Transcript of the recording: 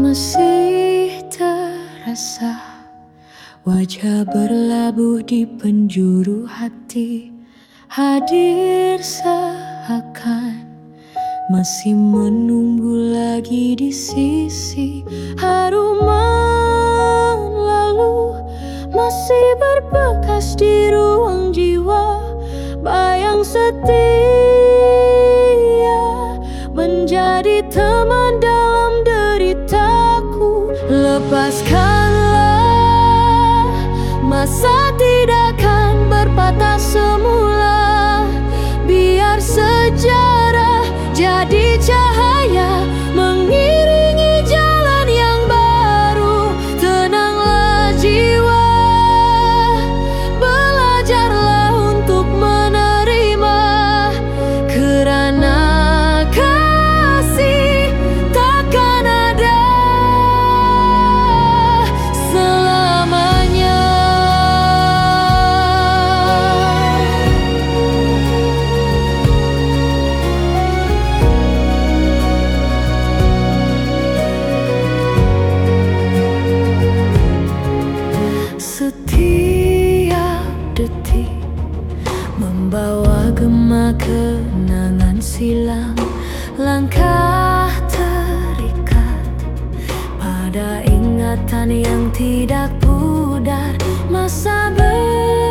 Masih terasa. Wajah berlabuh di penjuru hati. Hadir seakan. Masih menunggu lagi di sisi Haruman lalu. Masih berbekas di ruang jiwa. Bayang setia Menjadi teman dalam Masa tidak kenangan silam Langkah terikat. Pada ingatan yang tidak pudar Masa ber